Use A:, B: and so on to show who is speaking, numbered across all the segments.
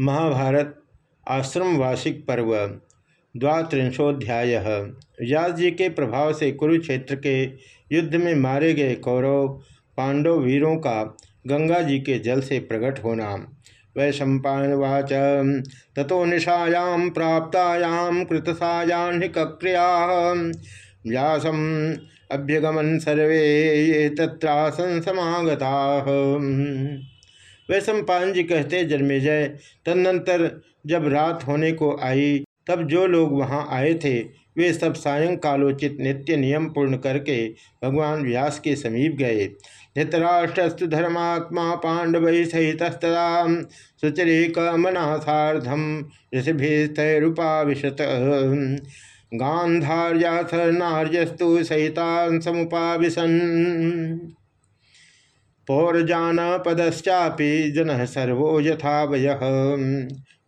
A: महाभारत आश्रम वार्षिक पर्व द्वात्रिंशोध्याय व्यास जी के प्रभाव से कुरुक्षेत्र के युद्ध में मारे गए कौरव, पांडव वीरों का गंगा जी के जल से प्रकट होना। वैशंपावाच तथो निशायां प्राप्तायां कृतसायान्हिक्रिया व्यासम अभ्यगमन सर्वे ये तत्रासन समागता। वैशंपायन जी कहते जन्मेजय तदनंतर जब रात होने को आई, तब जो लोग वहाँ आए थे, वे सब सायंकालोचित नित्य नियम पूर्ण करके भगवान व्यास के समीप गए। धृतराष्ट्रस्तु धर्मात्मा पांडव सहित सुचरिक मनाथाधम ऋषिभिस्तरुपाविशत। गांधार्याथ नार्यस्तु सहिता समुपाविशन पौरजान पदश्चापी जन सर्वो यथावय।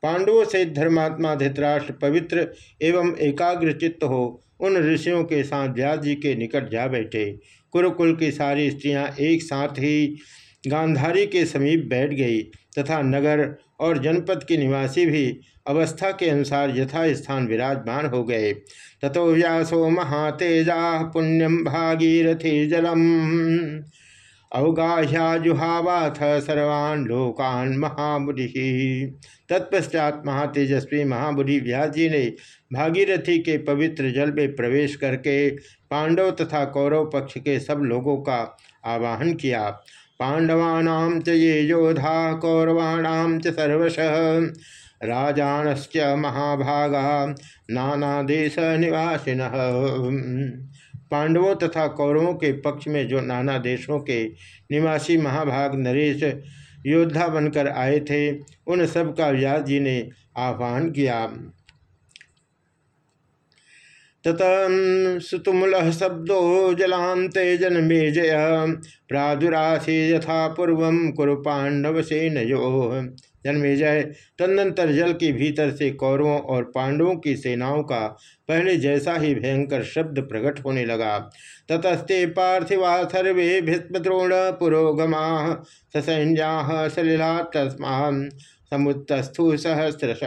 A: पांडवों से धर्मात्मा धृतराष्ट्र पवित्र एवं एकाग्र चित्त हो उन ऋषियों के साथ व्यास जी के निकट जा बैठे। कुरुकुल की सारी स्त्रियाँ एक साथ ही गांधारी के समीप बैठ गई तथा नगर और जनपद के निवासी भी अवस्था के अनुसार यथा स्थान विराजमान हो गए। तथो व्यासो महातेजा पुण्यम भागीरथी जलम। अवगाह्याजुहावाथ सर्वान् लोकान महाबुढ़ि तत्पश्चात महातेजस्वी महाबुढ़ि व्यास जी ने भागीरथी के पवित्र जल में प्रवेश करके पांडव तथा कौरव पक्ष के सब लोगों का आवाहन किया। पांडवानाम च ये योधा कौरवाणाम च सर्वश। राजानश्च महाभागा नाना देश निवासिन पांडवों तथा कौरवों के पक्ष में जो नाना देशों के निवासी महाभाग नरेश योद्धा बनकर आए थे, उन सब का व्यास जी ने आह्वान किया। तत सुतुमुल शब्दो जलांते जन्मे जय प्रादुरासी यथा पूर्व कुरु पांडव सेनयो। जन्मेजय तदनंतर जल के भीतर से कौरवों और पांडवों की सेनाओं का पहले जैसा ही भयंकर शब्द प्रकट होने लगा। ततस्ते पार्थिवा सर्वे भीष्मद्रोण पुरोगमा, ससैन्या सलिला तस्मा समुत्थु सहस्रश।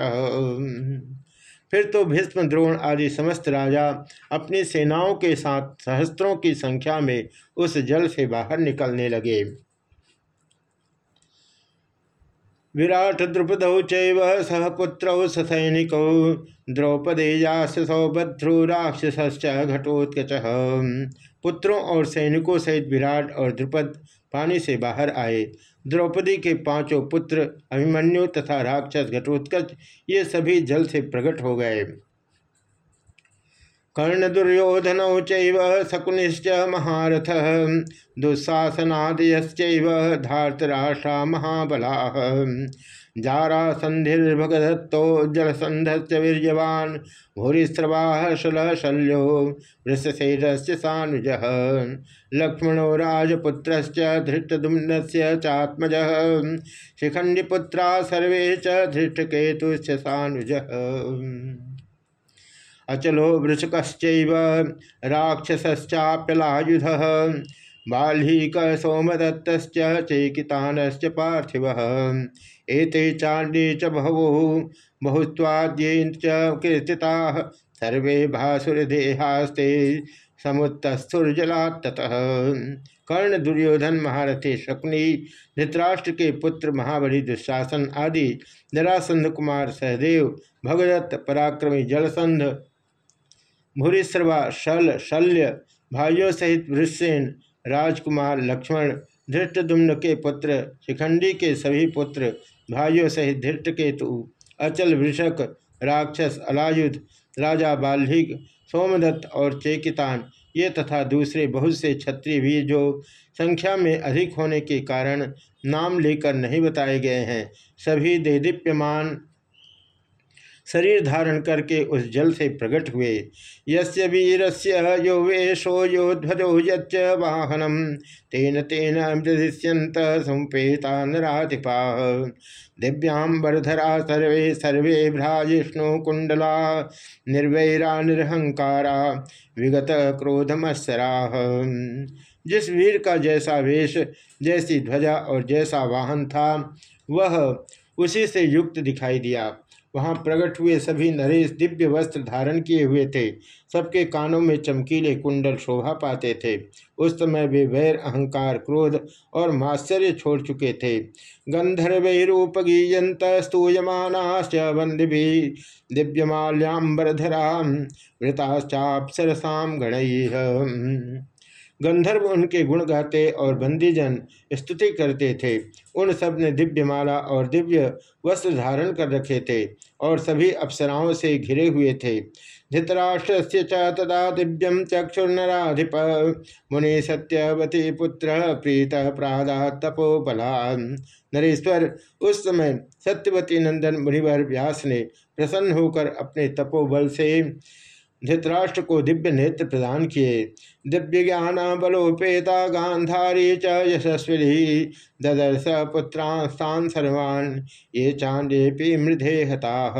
A: फिर तो भीष्म द्रोण आदि समस्त राजा अपनी सेनाओं के साथ सहस्त्रों की संख्या में उस जल से बाहर निकलने लगे। विराट द्रुपदौ चैव सह पुत्रौ ससैनिकौ। द्रौपदेयास सौभद्रु राक्षस घटोत्कच। पुत्रों और सैनिकों सहित विराट और द्रुपद पानी से बाहर आए। द्रौपदी के पाँचों पुत्र अभिमन्यु तथा राक्षस घटोत्कच, ये सभी जल से प्रकट हो गए। कर्ण दुर्योधन शकुनिश्च महारथ दुस्साहनादयश्चैव धार्तराष्ट्रा महाबला। जारा संधिर्भगदत्तो जलसंधश्च वीर्यवान् भूरिस्रवाः शल्यो वृषसेनस्य सानुजः। लक्ष्मणो राजपुत्रश्च धृष्टदुम्नस्य चात्मजः, शिखण्डिपुत्रा सर्वे च धृष्टकेतुश्च सानुजः। अचलो वृषक राक्षसश्चाप्यलायुध। बाल्हीक सोमदत्त चैकितानश्च पार्थिव। एते चाण्डे च बहवो बहुत्वाद्येन कीर्तिता। सर्वे भासुरदेहास्ते समुत्तस्थुर्जलात्ततः। कर्ण दुर्योधन महारथी शकुनी, धृतराष्ट्र के पुत्र महाबली, दुशासन आदि जरासंध कुमार सहदेव, भगदत्त पराक्रमी जलसंध भूरिश्रवा शल, शल्य, भाइयों सहित वृषसेन, राजकुमार, लक्ष्मण, धृष्टदुम्न के पुत्र, शिखंडी के सभी पुत्र, भाइयों सहित धृष्टकेतु, अचल वृषक, राक्षस, अलायुध, राजा बाल्हिक, सोमदत्त और चेकितान, ये तथा दूसरे बहुत से क्षत्रिय भी जो संख्या में अधिक होने के कारण नाम लेकर नहीं बताए गए हैं, सभी देदीप्यमान शरीर धारण करके उस जल से प्रकट हुए। यस्य वीरस्य यो वेशो यो ध्वजो यच्च वाहनम तेन तेन दृश्यंत समुपेता नाधिपा दिव्यांबरधरा सर्वे सर्वे भ्राजिष्णु कुंडला निर्वैरा निरहंकारा, विगत क्रोधमत्सरा जिस वीर का जैसा वेश, जैसी ध्वजा और जैसा वाहन था, वह उसी से युक्त दिखाई दिया। वहाँ प्रकट हुए सभी नरेश दिव्य वस्त्र धारण किए हुए थे। सबके कानों में चमकीले कुंडल शोभा पाते थे। उस समय वे वैर, अहंकार, क्रोध और माश्चर्य छोड़ चुके थे। गंधर्वैरूपगीयंत स्तूयमानाश्च वंदिभि दिव्यमाल्याम्बरधरा मृताश्चापसरसाम गण। गंधर्व उनके गुण गाते और बंदीजन स्तुति करते थे। उन सबने दिव्य माला और दिव्य वस्त्र धारण कर रखे थे और सभी अप्सराओं से घिरे हुए थे। धृतराष्ट्र से तदा दिव्यम चक्षुर्नराधिप। मुनि सत्यवती पुत्र प्रीत प्रादा तपोबला नरेश्वर, उस समय सत्यवती नंदन मुनिवर व्यास ने प्रसन्न होकर अपने तपोबल से धृतराष्ट्र को दिव्य नेत्र प्रदान किए। दिव्य ज्ञान बलोपेता गांधारी च यशस्वी ददर्श पुत्रास्तान सर्वान्, ये चांदे मृधे हता।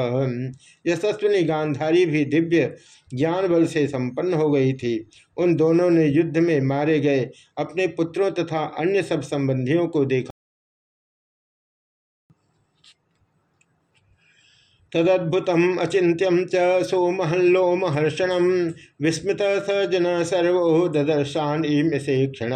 A: यशस्विनी गांधारी भी दिव्य ज्ञान बल से संपन्न हो गई थी। उन दोनों ने युद्ध में मारे गए। अपने पुत्रों तथा अन्य सब संबंधियों को देखा। तदद्भुतम अचिंत्यम च सोमहल्लोमहर्षण विस्मृत स जन सर्वो ददर्शान से क्षण।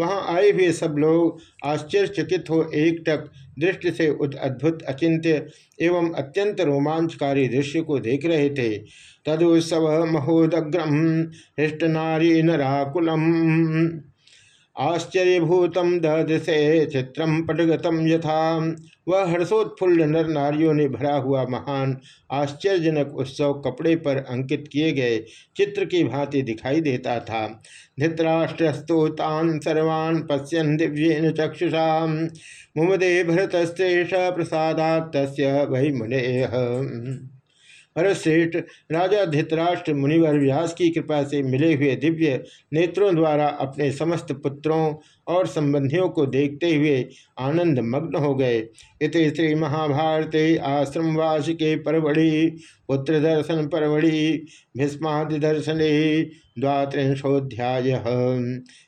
A: वहाँ आए हुए सब लोग आश्चर्यचकित हो एक टक दृष्टि से उत अद्भुत अचिंत्य एवं अत्यंत रोमांचकारी दृश्य को देख रहे थे। तदुत्सव महोदग्रम हृष्ट नारी नराकुलम आश्चर्यभूतम ददसे चित्रम पटगतम यथा। वह हर्षोत्फुल्ल नर नारियों ने भरा हुआ महान, आश्चर्यजनक उत्सव कपड़े पर अंकित किए गए चित्र की भांति दिखाई देता था। धृतराष्ट्रस्तोतान सर्वान् पश्यन दिव्येन चक्षुषा मुमदे भरतस्त्रेष प्रसादात वही मुने भरतश्रेष्ठ राजा धृतराष्ट्र मुनिवर व्यास की कृपा से मिले हुए दिव्य नेत्रों द्वारा अपने समस्त पुत्रों और संबंधियों को देखते हुए आनंद मग्न हो गए। इत श्री महाभारते आश्रमवास के परवड़ी, पुत्र दर्शन परवड़ी, भीष्मादि दर्शन द्वात्रिंशोध्याय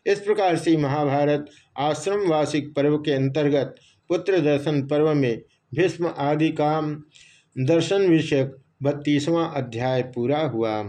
A: इस प्रकार से महाभारत आश्रम आश्रमवासिक पर्व के अंतर्गत पुत्र दर्शन पर्व में भीष्म आदि काम दर्शन विषयक बत्तीसवां अध्याय पूरा हुआ।